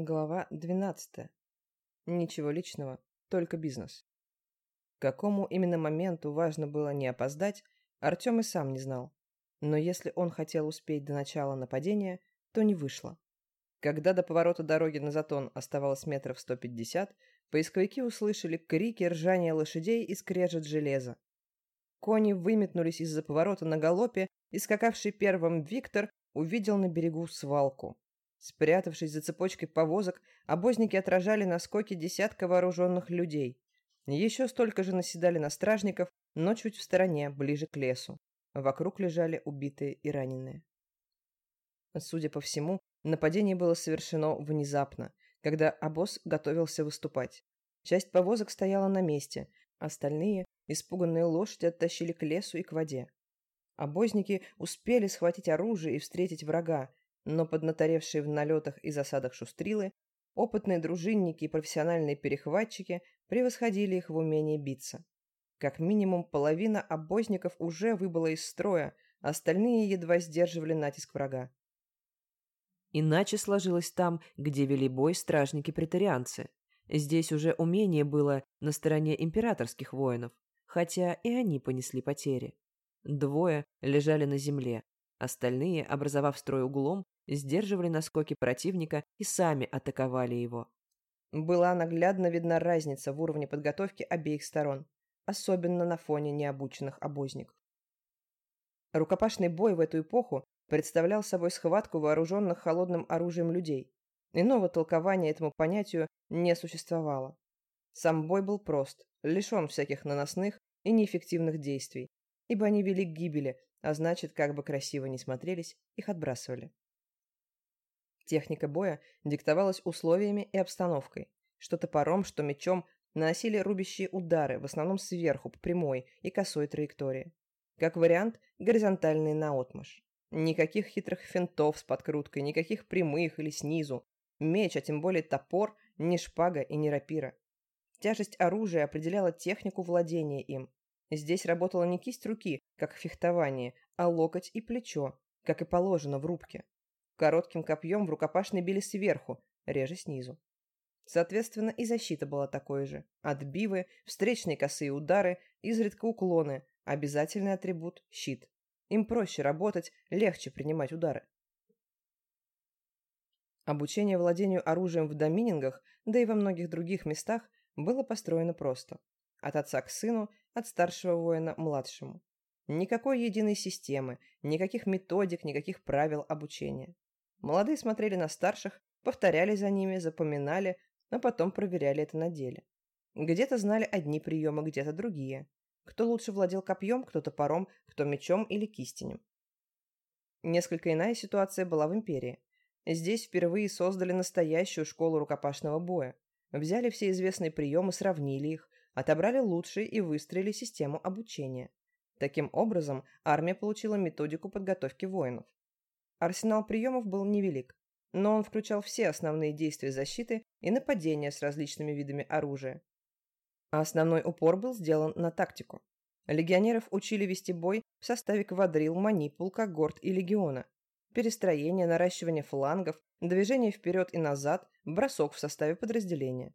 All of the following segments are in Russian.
Глава 12. Ничего личного, только бизнес. К какому именно моменту важно было не опоздать, Артем и сам не знал. Но если он хотел успеть до начала нападения, то не вышло. Когда до поворота дороги на Затон оставалось метров 150, поисковики услышали крики, ржания лошадей и скрежет железа. Кони выметнулись из-за поворота на галопе, и скакавший первым Виктор увидел на берегу свалку. Спрятавшись за цепочкой повозок, обозники отражали наскоки десятка вооруженных людей. Еще столько же наседали на стражников, но чуть в стороне, ближе к лесу. Вокруг лежали убитые и раненые. Судя по всему, нападение было совершено внезапно, когда обоз готовился выступать. Часть повозок стояла на месте, остальные, испуганные лошади, оттащили к лесу и к воде. Обозники успели схватить оружие и встретить врага, но поднаторевшие в налетах и засадах шустрилы, опытные дружинники и профессиональные перехватчики превосходили их в умении биться. Как минимум половина обозников уже выбыла из строя, остальные едва сдерживали натиск врага. Иначе сложилось там, где вели бой стражники-претарианцы. Здесь уже умение было на стороне императорских воинов, хотя и они понесли потери. Двое лежали на земле, остальные, образовав строй углом, сдерживали наскоки противника и сами атаковали его. Была наглядно видна разница в уровне подготовки обеих сторон, особенно на фоне необученных обозников. Рукопашный бой в эту эпоху представлял собой схватку вооруженных холодным оружием людей. Иного толкования этому понятию не существовало. Сам бой был прост, лишен всяких наносных и неэффективных действий, ибо они вели к гибели, а значит, как бы красиво ни смотрелись, их отбрасывали. Техника боя диктовалась условиями и обстановкой. Что топором, что мечом наносили рубящие удары, в основном сверху, по прямой и косой траектории. Как вариант, горизонтальные наотмашь. Никаких хитрых финтов с подкруткой, никаких прямых или снизу. Меч, а тем более топор, не шпага и не рапира. Тяжесть оружия определяла технику владения им. Здесь работала не кисть руки, как в фехтовании, а локоть и плечо, как и положено в рубке. Коротким копьем в рукопашной били сверху, реже снизу. Соответственно, и защита была такой же. Отбивы, встречные косые удары, изредка уклоны, обязательный атрибут – щит. Им проще работать, легче принимать удары. Обучение владению оружием в доминингах, да и во многих других местах, было построено просто. От отца к сыну, от старшего воина – младшему. Никакой единой системы, никаких методик, никаких правил обучения. Молодые смотрели на старших, повторяли за ними, запоминали, а потом проверяли это на деле. Где-то знали одни приемы, где-то другие. Кто лучше владел копьем, кто топором, кто мечом или кистенем. Несколько иная ситуация была в Империи. Здесь впервые создали настоящую школу рукопашного боя. Взяли все известные приемы, сравнили их, отобрали лучшие и выстроили систему обучения. Таким образом, армия получила методику подготовки воинов. Арсенал приемов был невелик, но он включал все основные действия защиты и нападения с различными видами оружия. Основной упор был сделан на тактику. Легионеров учили вести бой в составе квадрил, манипул, когорт и легиона. Перестроение, наращивание флангов, движение вперед и назад, бросок в составе подразделения.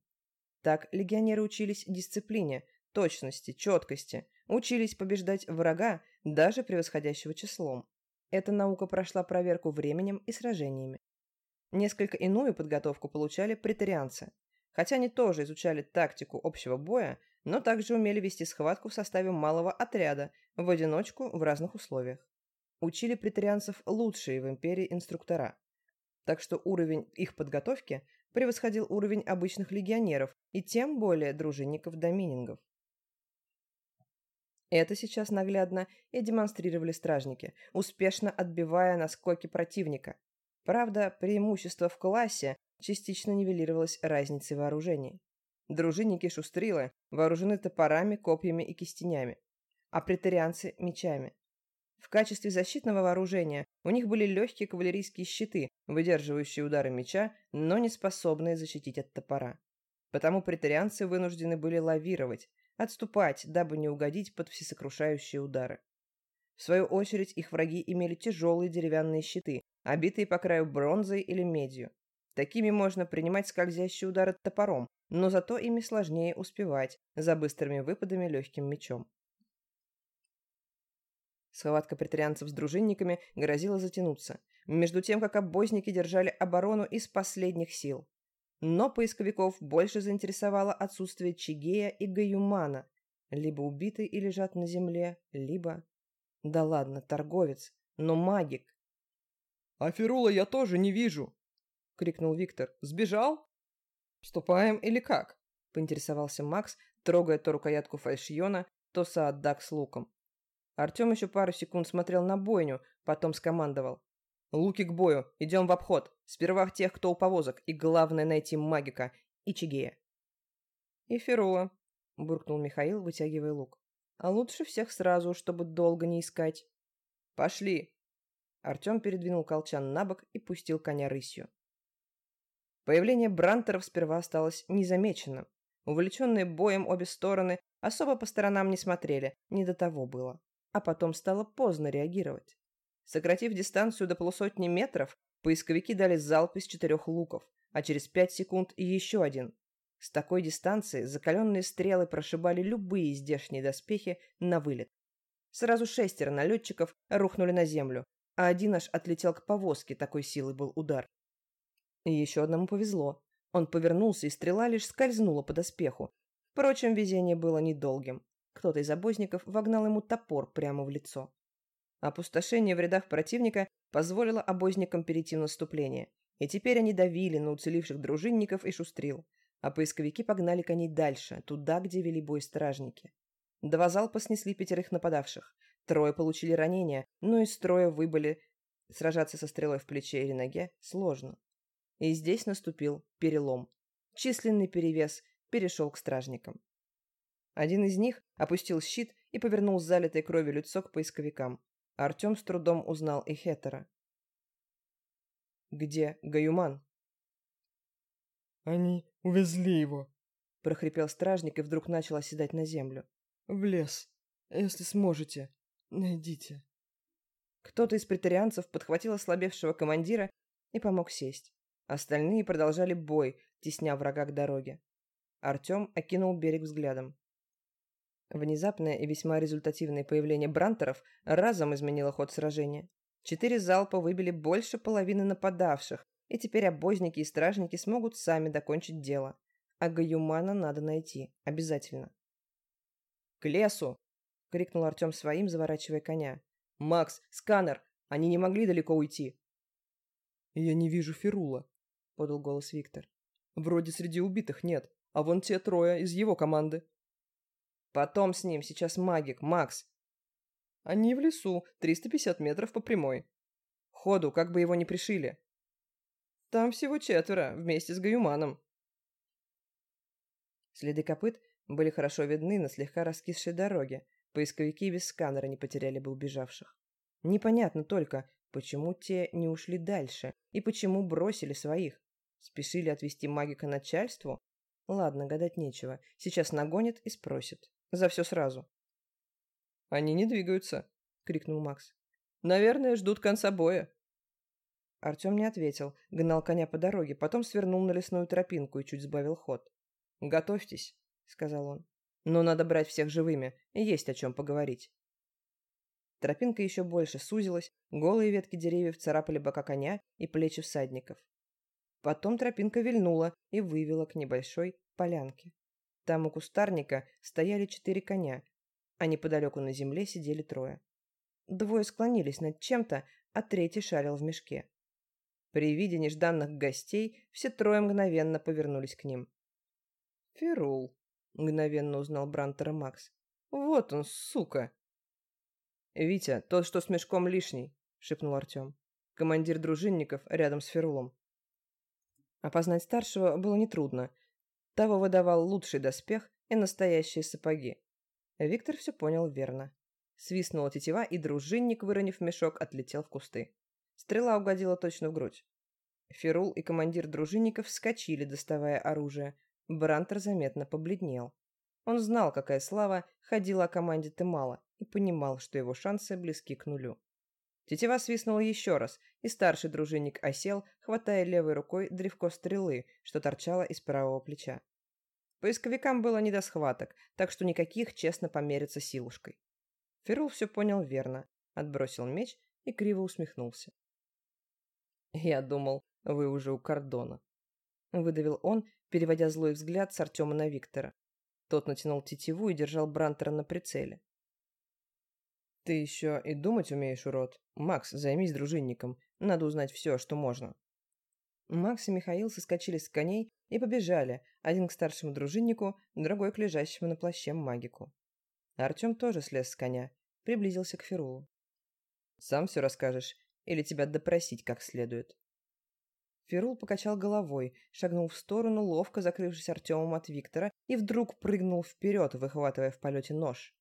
Так легионеры учились дисциплине, точности, четкости, учились побеждать врага, даже превосходящего числом. Эта наука прошла проверку временем и сражениями. Несколько иную подготовку получали претарианцы. Хотя они тоже изучали тактику общего боя, но также умели вести схватку в составе малого отряда, в одиночку в разных условиях. Учили претарианцев лучшие в империи инструктора. Так что уровень их подготовки превосходил уровень обычных легионеров и тем более дружинников-доминингов. Это сейчас наглядно и демонстрировали стражники, успешно отбивая наскоки противника. Правда, преимущество в классе частично нивелировалось разницей вооружений. Дружинники-шустрилы вооружены топорами, копьями и кистенями, а претарианцы – мечами. В качестве защитного вооружения у них были легкие кавалерийские щиты, выдерживающие удары меча, но не способные защитить от топора. Потому претарианцы вынуждены были лавировать, отступать, дабы не угодить под всесокрушающие удары. В свою очередь их враги имели тяжелые деревянные щиты, обитые по краю бронзой или медью. Такими можно принимать скользящие удары топором, но зато ими сложнее успевать за быстрыми выпадами легким мечом. Схватка претарианцев с дружинниками грозила затянуться, между тем, как обозники держали оборону из последних сил. Но поисковиков больше заинтересовало отсутствие Чигея и Гаюмана. Либо убиты и лежат на земле, либо... Да ладно, торговец, но магик. «А Ферула я тоже не вижу!» — крикнул Виктор. «Сбежал?» «Вступаем или как?» — поинтересовался Макс, трогая то рукоятку фальшиона, то Сааддак с луком. Артем еще пару секунд смотрел на бойню, потом скомандовал. «Луки к бою, идем в обход. Сперва тех, кто у повозок, и главное найти магика и Чигея». «И Ферула», — буркнул Михаил, вытягивая лук. «А лучше всех сразу, чтобы долго не искать». «Пошли!» Артем передвинул колчан на бок и пустил коня рысью. Появление Брантеров сперва осталось незамеченным. Увлеченные боем обе стороны особо по сторонам не смотрели, не до того было а потом стало поздно реагировать. Сократив дистанцию до полусотни метров, поисковики дали залп из четырех луков, а через пять секунд еще один. С такой дистанции закаленные стрелы прошибали любые здешние доспехи на вылет. Сразу шестеро налетчиков рухнули на землю, а один аж отлетел к повозке, такой силы был удар. И еще одному повезло. Он повернулся, и стрела лишь скользнула по доспеху. Впрочем, везение было недолгим. Кто-то из обозников вогнал ему топор прямо в лицо. Опустошение в рядах противника позволило обозникам перейти в наступление, и теперь они давили на уцелевших дружинников и шустрил, а поисковики погнали коней дальше, туда, где вели бой стражники. Два залпа снесли пятерых нападавших, трое получили ранения, но из строя выбыли. Сражаться со стрелой в плече или ноге сложно. И здесь наступил перелом. Численный перевес перешел к стражникам. Один из них опустил щит и повернул залитой кровью лицо к поисковикам. Артем с трудом узнал и Хеттера. «Где Гаюман?» «Они увезли его», — прохрипел стражник и вдруг начал оседать на землю. «В лес. Если сможете, найдите». Кто-то из претарианцев подхватил ослабевшего командира и помог сесть. Остальные продолжали бой, тесня врага к дороге. Артем окинул берег взглядом. Внезапное и весьма результативное появление брантеров разом изменило ход сражения. Четыре залпа выбили больше половины нападавших, и теперь обозники и стражники смогут сами докончить дело. А Гаюмана надо найти. Обязательно. «К лесу!» — крикнул Артем своим, заворачивая коня. «Макс, сканер! Они не могли далеко уйти!» «Я не вижу Ферула», — подал голос Виктор. «Вроде среди убитых нет, а вон те трое из его команды». Потом с ним, сейчас магик, Макс. Они в лесу, 350 метров по прямой. Ходу, как бы его ни пришили. Там всего четверо, вместе с Гаюманом. Следы копыт были хорошо видны на слегка раскисшей дороге. Поисковики без сканера не потеряли бы убежавших. Непонятно только, почему те не ушли дальше и почему бросили своих. Спешили отвести магика начальству? Ладно, гадать нечего. Сейчас нагонят и спросят. За все сразу. «Они не двигаются», — крикнул Макс. «Наверное, ждут конца боя». Артем не ответил, гнал коня по дороге, потом свернул на лесную тропинку и чуть сбавил ход. «Готовьтесь», — сказал он. «Но надо брать всех живыми, есть о чем поговорить». Тропинка еще больше сузилась, голые ветки деревьев царапали бока коня и плечи всадников. Потом тропинка вильнула и вывела к небольшой полянке. Там у кустарника стояли четыре коня, а неподалеку на земле сидели трое. Двое склонились над чем-то, а третий шарил в мешке. При виде нежданных гостей все трое мгновенно повернулись к ним. «Ферул», — мгновенно узнал Брантера Макс. «Вот он, сука!» «Витя, тот, что с мешком лишний», — шепнул Артем. Командир дружинников рядом с Ферулом. Опознать старшего было нетрудно. Того выдавал лучший доспех и настоящие сапоги. Виктор все понял верно. Свистнула тетива, и дружинник, выронив мешок, отлетел в кусты. Стрела угодила точно в грудь. Ферул и командир дружинников вскочили, доставая оружие. Брантер заметно побледнел. Он знал, какая слава ходила о команде Темала, и понимал, что его шансы близки к нулю. Тетива свистнула еще раз, и старший дружинник осел, хватая левой рукой древко стрелы, что торчало из правого плеча. Поисковикам было не до схваток, так что никаких честно помериться силушкой. Ферул все понял верно, отбросил меч и криво усмехнулся. «Я думал, вы уже у кордона», — выдавил он, переводя злой взгляд с Артема на Виктора. Тот натянул тетиву и держал Брантера на прицеле. «Ты еще и думать умеешь, урод. Макс, займись дружинником. Надо узнать все, что можно». Макс и Михаил соскочили с коней и побежали, один к старшему дружиннику, другой к лежащему на плаще магику. Артем тоже слез с коня, приблизился к Ферулу. «Сам все расскажешь? Или тебя допросить как следует?» Ферул покачал головой, шагнул в сторону, ловко закрывшись Артемом от Виктора, и вдруг прыгнул вперед, выхватывая в полете нож.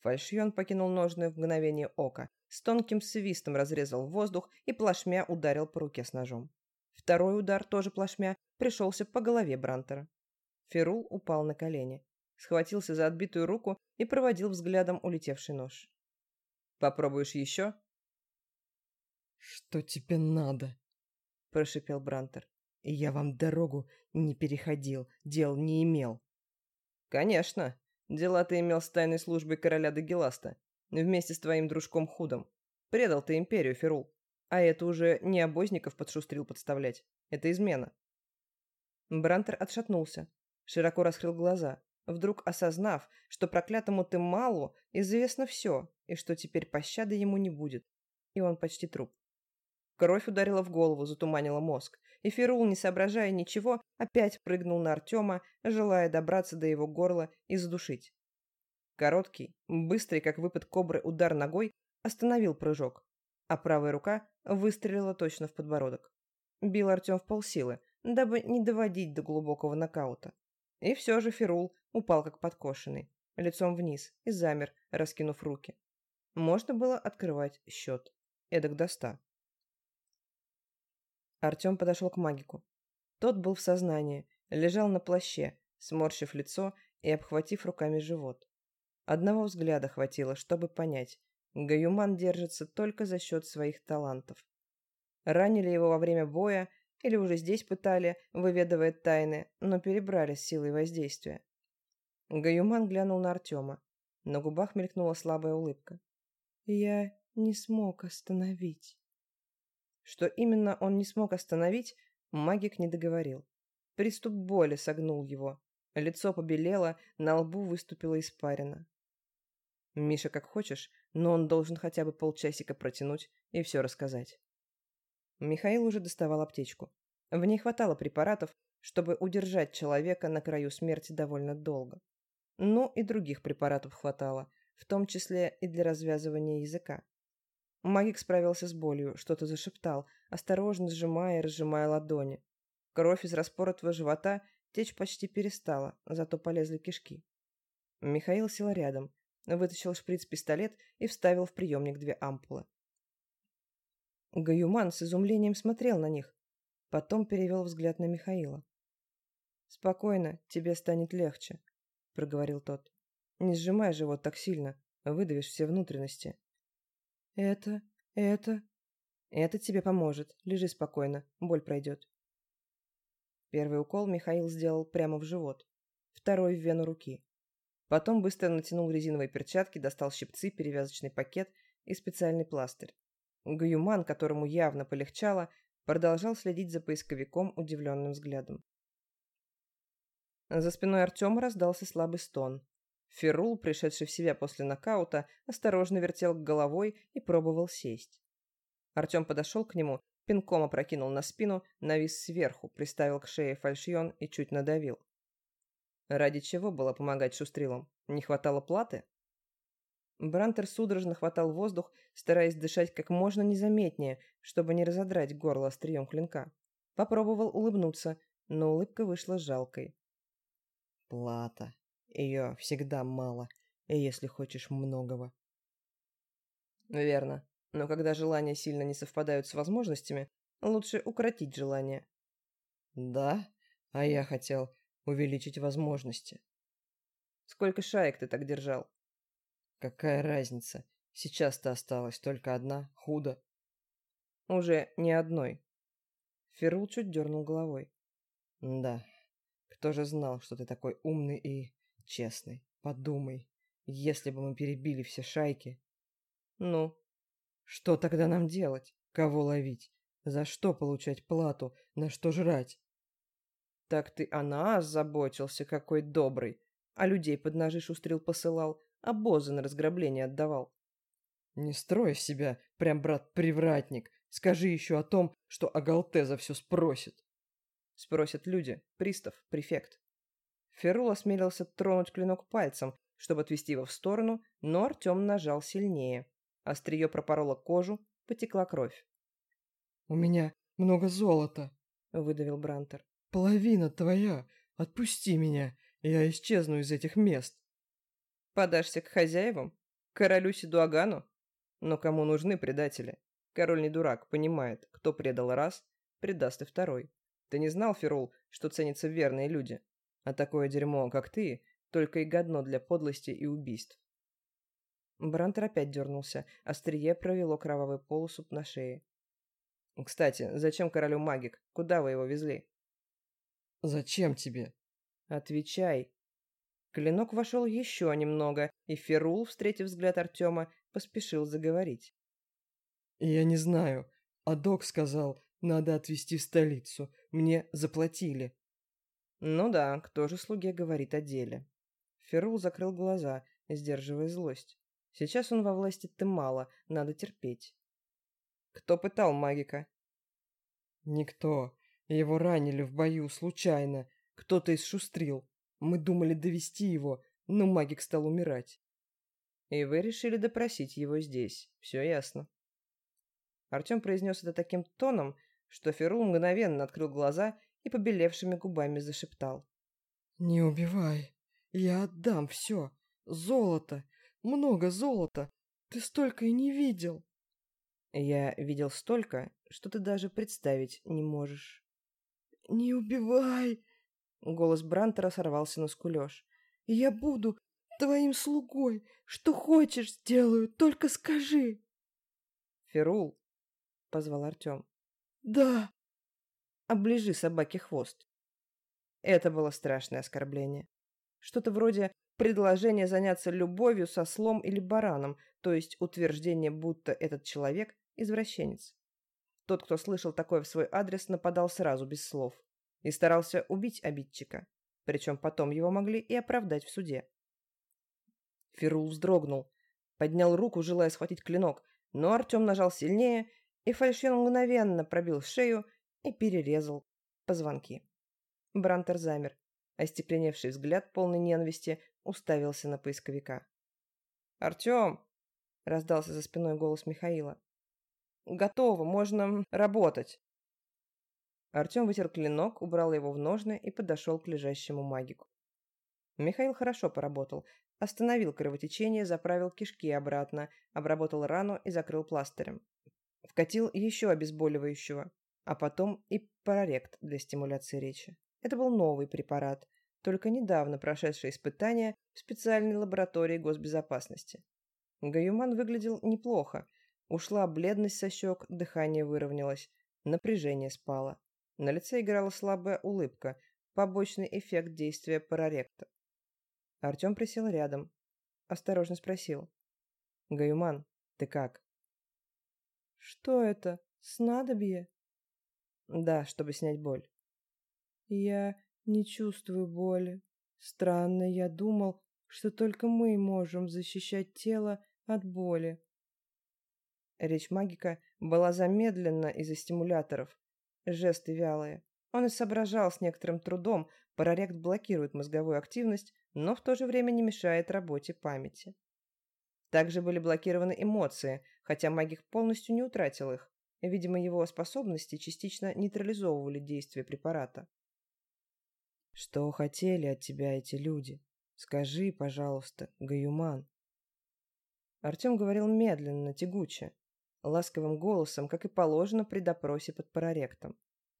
Фальшьон покинул ножны в мгновение ока, с тонким свистом разрезал воздух и плашмя ударил по руке с ножом. Второй удар, тоже плашмя, пришелся по голове Брантера. Ферул упал на колени, схватился за отбитую руку и проводил взглядом улетевший нож. «Попробуешь еще?» «Что тебе надо?» – прошипел Брантер. «Я вам дорогу не переходил, дел не имел». «Конечно. Дела ты имел с тайной службой короля Дагеласта, вместе с твоим дружком Худом. Предал ты империю, Ферул. А это уже не обозников подшустрил подставлять. Это измена». Брантер отшатнулся, широко раскрыл глаза, вдруг осознав, что проклятому Темалу известно все, и что теперь пощады ему не будет. И он почти труп. Кровь ударила в голову, затуманила мозг, и Ферул, не соображая ничего, опять прыгнул на Артема, желая добраться до его горла и задушить. Короткий, быстрый, как выпад кобры, удар ногой остановил прыжок, а правая рука выстрелила точно в подбородок. Бил Артем в полсилы, дабы не доводить до глубокого нокаута. И все же Ферул упал как подкошенный, лицом вниз, и замер, раскинув руки. Можно было открывать счет. Эдак до ста. Артем подошел к магику. Тот был в сознании, лежал на плаще, сморщив лицо и обхватив руками живот. Одного взгляда хватило, чтобы понять. Гаюман держится только за счет своих талантов. Ранили его во время боя или уже здесь пытали, выведывая тайны, но перебрали с силой воздействия. Гаюман глянул на Артема. На губах мелькнула слабая улыбка. «Я не смог остановить». Что именно он не смог остановить, магик не договорил. Приступ боли согнул его. Лицо побелело, на лбу выступила испарина. Миша как хочешь, но он должен хотя бы полчасика протянуть и все рассказать. Михаил уже доставал аптечку. В ней хватало препаратов, чтобы удержать человека на краю смерти довольно долго. Ну и других препаратов хватало, в том числе и для развязывания языка. Магик справился с болью, что-то зашептал, осторожно сжимая и разжимая ладони. Кровь из распоротого живота течь почти перестала, зато полезли кишки. Михаил сел рядом, вытащил шприц-пистолет и вставил в приемник две ампулы. Гаюман с изумлением смотрел на них, потом перевел взгляд на Михаила. «Спокойно, тебе станет легче», — проговорил тот. «Не сжимай живот так сильно, выдавишь все внутренности. «Это... это...» «Это тебе поможет. Лежи спокойно. Боль пройдет». Первый укол Михаил сделал прямо в живот, второй в вену руки. Потом быстро натянул резиновые перчатки, достал щипцы, перевязочный пакет и специальный пластырь. Гаюман, которому явно полегчало, продолжал следить за поисковиком удивленным взглядом. За спиной Артема раздался слабый стон. Ферул, пришедший в себя после нокаута, осторожно вертел головой и пробовал сесть. Артем подошел к нему, пинком опрокинул на спину, навис сверху, приставил к шее фальшьон и чуть надавил. Ради чего было помогать шустрилам? Не хватало платы? Брантер судорожно хватал воздух, стараясь дышать как можно незаметнее, чтобы не разодрать горло острием клинка. Попробовал улыбнуться, но улыбка вышла жалкой. «Плата», ее всегда мало, если хочешь многого. Верно. Но когда желания сильно не совпадают с возможностями, лучше укротить желание. Да? А я хотел увеличить возможности. Сколько шаек ты так держал? Какая разница? Сейчас-то осталась только одна, худо. Уже не одной. Ферул чуть дернул головой. Да, кто же знал, что ты такой умный и честный? Подумай, если бы мы перебили все шайки. Ну, что тогда нам делать? Кого ловить? За что получать плату? На что жрать? Так ты о нас заботился, какой добрый. А людей под ножи шустрил посылал, а бозы на разграбление отдавал. Не строй себя, прям брат-привратник. Скажи еще о том, что Агалте за все спросит. Спросят люди, пристав, префект. Ферул осмелился тронуть клинок пальцем, чтобы отвести его в сторону, но Артем нажал сильнее. Острие пропороло кожу, потекла кровь. «У меня много золота», — выдавил Брантер. «Половина твоя. Отпусти меня, я исчезну из этих мест». «Подашься к хозяевам? Королю Сидуагану? Но кому нужны предатели? Король не дурак, понимает, кто предал раз, предаст и второй. Ты не знал, Ферул, что ценятся верные люди? А такое дерьмо, как ты, только и годно для подлости и убийств. Брантер опять дернулся, острие провело кровавый полосу на шее. «Кстати, зачем королю магик? Куда вы его везли?» «Зачем тебе?» «Отвечай!» Клинок вошел еще немного, и Ферул, встретив взгляд Артема, поспешил заговорить. «Я не знаю. А док сказал, надо отвезти в столицу. Мне заплатили». «Ну да, кто же слуге говорит о деле?» Ферул закрыл глаза, сдерживая злость. Сейчас он во власти Темала, надо терпеть. «Кто пытал магика?» «Никто. Его ранили в бою, случайно. Кто-то исшустрил. Мы думали довести его, но магик стал умирать». «И вы решили допросить его здесь. Все ясно». Артем произнес это таким тоном, что Ферул мгновенно открыл глаза и побелевшими губами зашептал. «Не убивай. Я отдам все. Золото. Много золота. Ты столько и не видел». «Я видел столько, что ты даже представить не можешь». «Не убивай!» Голос Брантера сорвался на скулеж. «Я буду твоим слугой. Что хочешь, сделаю. Только скажи». «Ферул, — позвал Артем. «Да!» «Оближи собаке хвост». Это было страшное оскорбление. Что-то вроде предложения заняться любовью со слом или бараном, то есть утверждение, будто этот человек – извращенец. Тот, кто слышал такое в свой адрес, нападал сразу, без слов, и старался убить обидчика. Причем потом его могли и оправдать в суде. Фирул вздрогнул, поднял руку, желая схватить клинок, но Артем нажал сильнее, и фальшион мгновенно пробил шею и перерезал позвонки. Брантер замер. Остекленевший взгляд, полный ненависти, уставился на поисковика. «Артем!» — раздался за спиной голос Михаила. «Готово, можно работать!» Артем вытер клинок, убрал его в ножны и подошел к лежащему магику. Михаил хорошо поработал. Остановил кровотечение, заправил кишки обратно, обработал рану и закрыл пластырем. Вкатил еще обезболивающего, а потом и парарект для стимуляции речи. Это был новый препарат, только недавно прошедший испытания в специальной лаборатории госбезопасности. Гаюман выглядел неплохо. Ушла бледность со щек, дыхание выровнялось, напряжение спало. На лице играла слабая улыбка, побочный эффект действия параректа. Артем присел рядом. Осторожно спросил. «Гаюман, ты как?» Что это? Снадобье? Да, чтобы снять боль. Я не чувствую боли. Странно, я думал, что только мы можем защищать тело от боли. Речь магика была замедлена из-за стимуляторов. Жесты вялые. Он и соображал с некоторым трудом, парарект блокирует мозговую активность, но в то же время не мешает работе памяти. Также были блокированы эмоции, хотя магик полностью не утратил их. Видимо, его способности частично нейтрализовывали действие препарата. «Что хотели от тебя эти люди? Скажи, пожалуйста, Гаюман». Артем говорил медленно, тягуче, ласковым голосом, как и положено при допросе под параректом,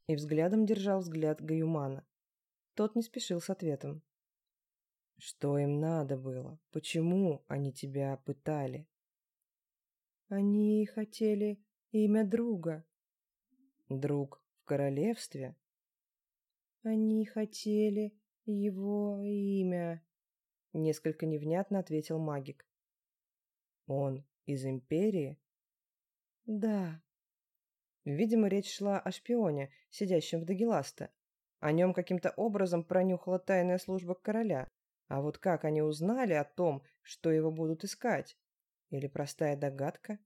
и взглядом держал взгляд Гаюмана. Тот не спешил с ответом. Что им надо было? Почему они тебя пытали? Они хотели имя друга. Друг в королевстве? Они хотели его имя. Несколько невнятно ответил магик. Он из Империи? Да. Видимо, речь шла о шпионе, сидящем в Дагеласта. О нем каким-то образом пронюхала тайная служба короля. А вот как они узнали о том, что его будут искать? Или простая догадка?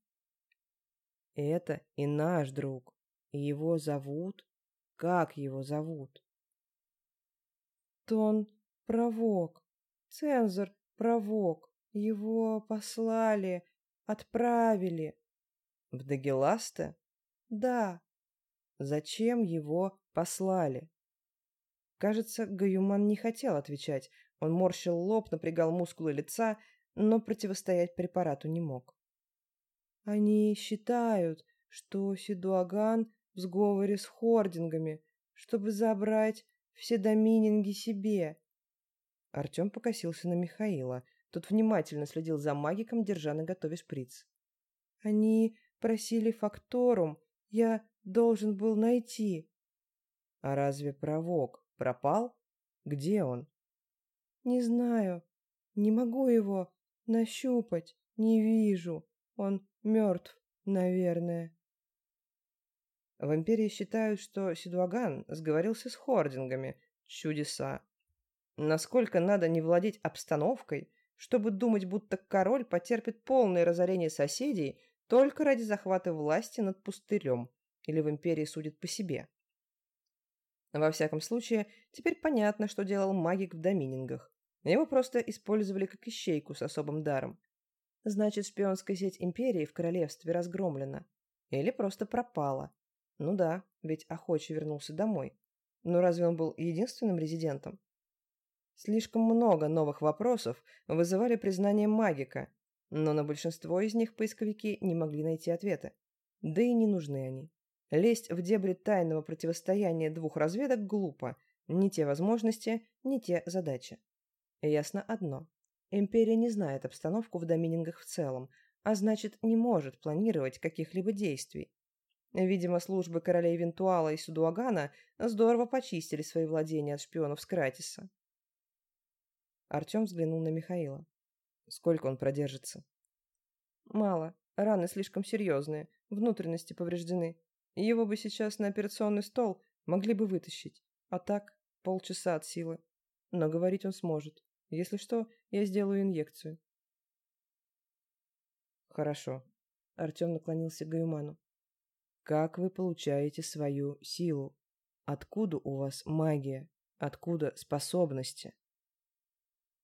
Это и наш друг. И его зовут... Как его зовут? Тон Провок. Цензор Провок. Его послали, отправили. В Дагеласта? Да. Зачем его послали? Кажется, Гаюман не хотел отвечать. Он морщил лоб, напрягал мускулы лица, но противостоять препарату не мог. Они считают, что Сидуаган в сговоре с хордингами, чтобы забрать все домининги себе. Артем покосился на Михаила. Тот внимательно следил за магиком, держа на готове шприц. Они просили факторум, я должен был найти. А разве провок пропал? Где он? Не знаю. Не могу его нащупать. Не вижу. Он мертв, наверное. В Империи считают, что Сидуаган сговорился с хордингами. Чудеса. Насколько надо не владеть обстановкой, чтобы думать, будто король потерпит полное разорение соседей только ради захвата власти над пустырем или в Империи судят по себе. Во всяком случае, теперь понятно, что делал магик в доминингах. Его просто использовали как ищейку с особым даром. Значит, шпионская сеть империи в королевстве разгромлена. Или просто пропала. Ну да, ведь охочий вернулся домой. Но разве он был единственным резидентом? Слишком много новых вопросов вызывали признание магика, но на большинство из них поисковики не могли найти ответы. Да и не нужны они. Лезть в дебри тайного противостояния двух разведок глупо. Ни те возможности, ни те задачи. Ясно одно. Империя не знает обстановку в доминингах в целом, а значит, не может планировать каких-либо действий. Видимо, службы королей Винтуала и Судуагана здорово почистили свои владения от шпионов Скратиса. Артем взглянул на Михаила. Сколько он продержится? Мало. Раны слишком серьезные. Внутренности повреждены. Его бы сейчас на операционный стол могли бы вытащить. А так, полчаса от силы. Но говорить он сможет. Если что, я сделаю инъекцию. Хорошо. Артем наклонился к Гаюману. Как вы получаете свою силу? Откуда у вас магия? Откуда способности?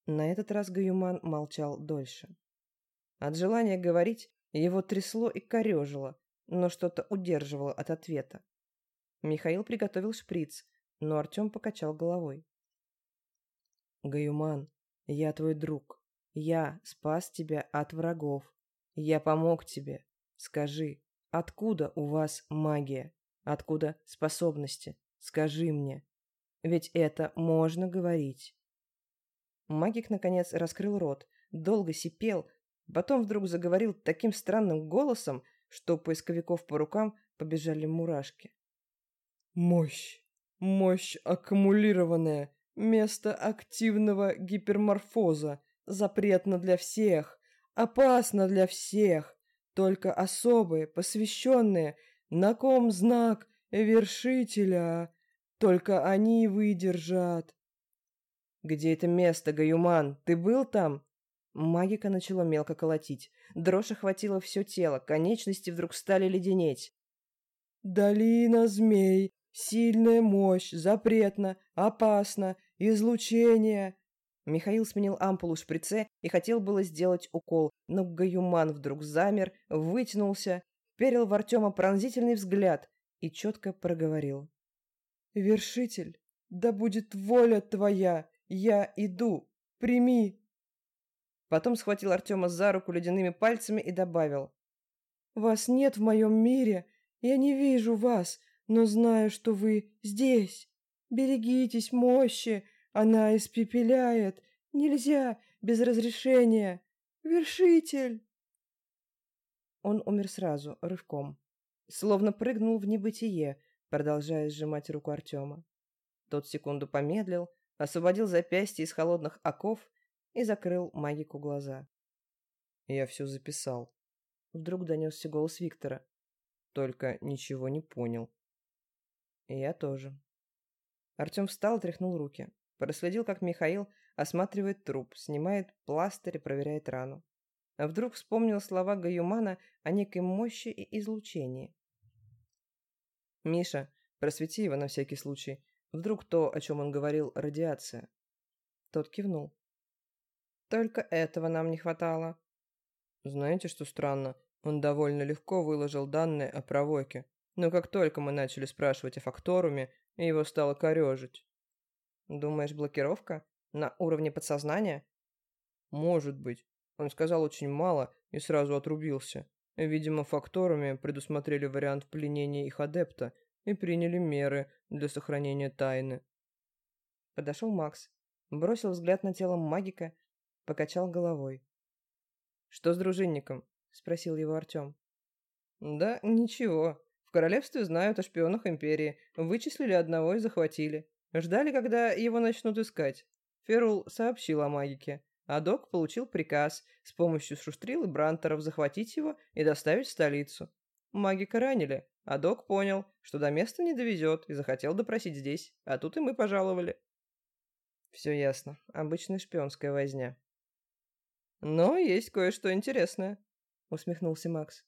На этот раз Гаюман молчал дольше. От желания говорить его трясло и корежило, но что-то удерживало от ответа. Михаил приготовил шприц, но Артем покачал головой. «Гаюман, я твой друг. Я спас тебя от врагов. Я помог тебе. Скажи, откуда у вас магия? Откуда способности? Скажи мне. Ведь это можно говорить. Магик, наконец, раскрыл рот, долго сипел, потом вдруг заговорил таким странным голосом, что у поисковиков по рукам побежали мурашки. «Мощь! Мощь аккумулированная! Место активного гиперморфоза. Запретно для всех. Опасно для всех. Только особые, посвященные. На ком знак вершителя. Только они выдержат. «Где это место, Гаюман? Ты был там?» Магика начала мелко колотить. Дрожь охватила все тело, конечности вдруг стали леденеть. «Долина змей. Сильная мощь. Запретно. Опасно. Излучение!» Михаил сменил ампулу в шприце и хотел было сделать укол, но Гаюман вдруг замер, вытянулся, перил в Артема пронзительный взгляд и четко проговорил. «Вершитель, да будет воля твоя! Я иду! Прими!» Потом схватил Артема за руку ледяными пальцами и добавил. «Вас нет в моем мире, я не вижу вас, но знаю, что вы здесь!» Берегитесь мощи, она испепеляет. Нельзя без разрешения. Вершитель!» Он умер сразу, рывком. Словно прыгнул в небытие, продолжая сжимать руку Артема. Тот секунду помедлил, освободил запястье из холодных оков и закрыл магику глаза. «Я все записал», — вдруг донесся голос Виктора. «Только ничего не понял». Я тоже. Артем встал и тряхнул руки. Проследил, как Михаил осматривает труп, снимает пластырь и проверяет рану. А вдруг вспомнил слова Гаюмана о некой мощи и излучении. «Миша, просвети его на всякий случай. Вдруг то, о чем он говорил, радиация?» Тот кивнул. «Только этого нам не хватало». «Знаете, что странно? Он довольно легко выложил данные о провоке. Но как только мы начали спрашивать о факторуме, его стало корежить. Думаешь, блокировка? На уровне подсознания? Может быть. Он сказал очень мало и сразу отрубился. Видимо, факторами предусмотрели вариант пленения их адепта и приняли меры для сохранения тайны. Подошел Макс, бросил взгляд на тело магика, покачал головой. «Что с дружинником?» — спросил его Артем. «Да ничего. В королевстве знают о шпионах Империи. Вычислили одного и захватили. Ждали, когда его начнут искать. Ферул сообщил о магике, а док получил приказ с помощью Шустрил и Брантеров захватить его и доставить в столицу. Магика ранили, а док понял, что до места не довезет и захотел допросить здесь, а тут и мы пожаловали. Все ясно. Обычная шпионская возня. Но есть кое-что интересное, усмехнулся Макс.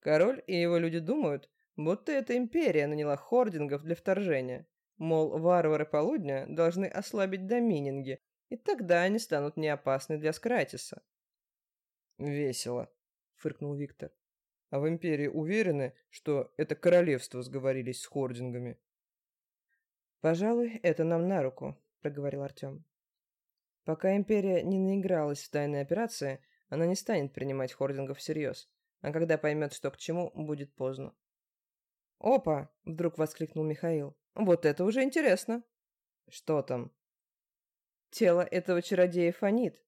Король и его люди думают, будто эта империя наняла хордингов для вторжения. Мол, варвары полудня должны ослабить домининги, и тогда они станут неопасны для Скратиса. «Весело», — фыркнул Виктор. «А в Империи уверены, что это королевство сговорились с хордингами?» «Пожалуй, это нам на руку», — проговорил Артем. «Пока Империя не наигралась в тайные операции, она не станет принимать хордингов всерьез, а когда поймет, что к чему, будет поздно». «Опа!» — вдруг воскликнул Михаил. Вот это уже интересно. Что там? Тело этого чародея фонит.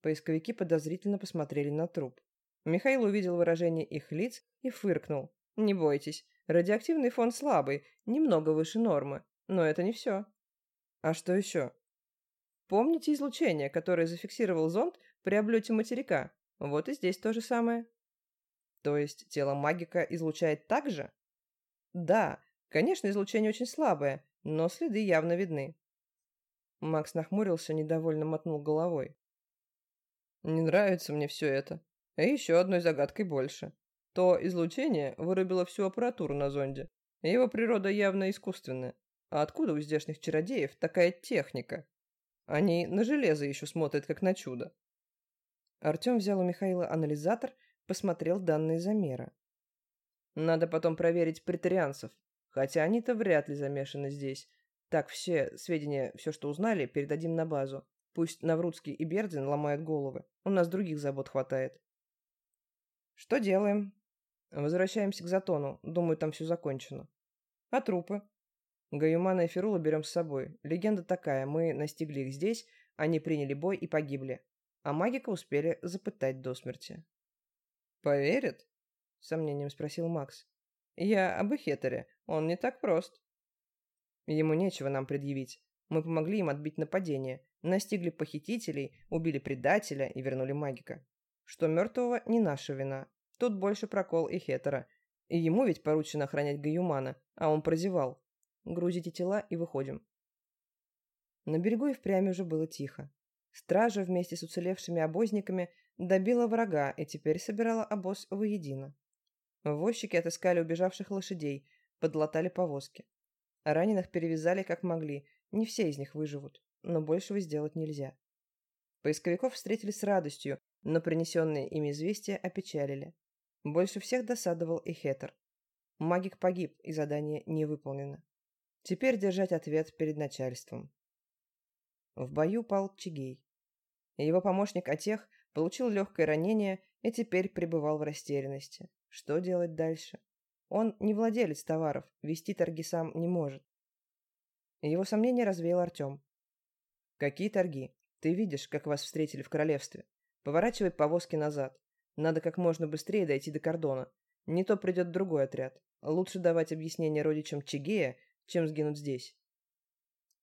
Поисковики подозрительно посмотрели на труп. Михаил увидел выражение их лиц и фыркнул. Не бойтесь, радиоактивный фон слабый, немного выше нормы, но это не все. А что еще? Помните излучение, которое зафиксировал зонд при облете материка? Вот и здесь то же самое. То есть тело магика излучает так же? Да, Конечно, излучение очень слабое, но следы явно видны. Макс нахмурился, недовольно мотнул головой. Не нравится мне все это. А еще одной загадкой больше. То излучение вырубило всю аппаратуру на зонде. Его природа явно искусственная. А откуда у здешних чародеев такая техника? Они на железо еще смотрят, как на чудо. Артем взял у Михаила анализатор, посмотрел данные замера. Надо потом проверить претарианцев. Хотя они-то вряд ли замешаны здесь. Так, все сведения, все, что узнали, передадим на базу. Пусть Наврудский и Бердин ломают головы. У нас других забот хватает. Что делаем? Возвращаемся к Затону. Думаю, там все закончено. А трупы? Гаюмана и Ферула берем с собой. Легенда такая. Мы настигли их здесь, они приняли бой и погибли. А магика успели запытать до смерти. «Поверят?» — сомнением спросил Макс. «Я об Эхетере. Он не так прост. Ему нечего нам предъявить. Мы помогли им отбить нападение, настигли похитителей, убили предателя и вернули магика. Что мертвого не наша вина. Тут больше прокол и хетера. И ему ведь поручено охранять Гаюмана, а он прозевал. Грузите тела и выходим. На берегу и впрямь уже было тихо. Стража вместе с уцелевшими обозниками добила врага и теперь собирала обоз воедино. Возчики отыскали убежавших лошадей, подлатали повозки. Раненых перевязали как могли, не все из них выживут, но большего сделать нельзя. Поисковиков встретили с радостью, но принесенные им известия опечалили. Больше всех досадовал и Хетер. Магик погиб, и задание не выполнено. Теперь держать ответ перед начальством. В бою пал Чигей. Его помощник Отех получил легкое ранение и теперь пребывал в растерянности. Что делать дальше? Он не владелец товаров, вести торги сам не может. Его сомнения развеял Артем. «Какие торги? Ты видишь, как вас встретили в королевстве. Поворачивай повозки назад. Надо как можно быстрее дойти до кордона. Не то придет другой отряд. Лучше давать объяснение родичам Чигея, чем сгинуть здесь.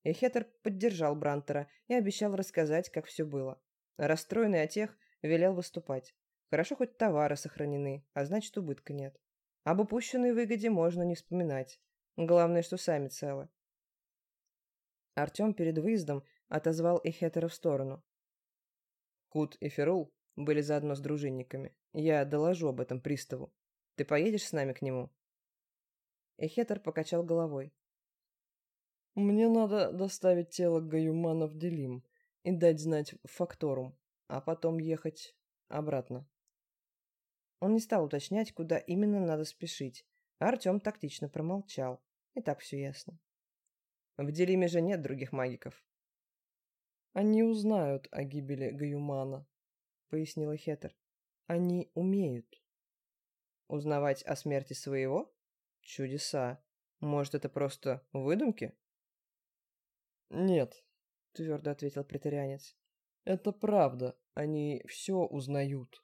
Эхетер поддержал Брантера и обещал рассказать, как все было. Расстроенный отех велел выступать. Хорошо, хоть товары сохранены, а значит, убытка нет. Об упущенной выгоде можно не вспоминать. Главное, что сами целы. Артем перед выездом отозвал Эхетера в сторону. Кут и Ферул были заодно с дружинниками. Я доложу об этом приставу. Ты поедешь с нами к нему?» Эхетер покачал головой. «Мне надо доставить тело Гаюмана в Делим и дать знать Факторум, а потом ехать обратно». Он не стал уточнять, куда именно надо спешить, а Артем тактично промолчал. И так все ясно. В Делиме же нет других магиков. «Они узнают о гибели Гаюмана», — пояснила Хетер. «Они умеют». «Узнавать о смерти своего? Чудеса. Может, это просто выдумки?» «Нет», — твердо ответил претарианец. «Это правда. Они все узнают».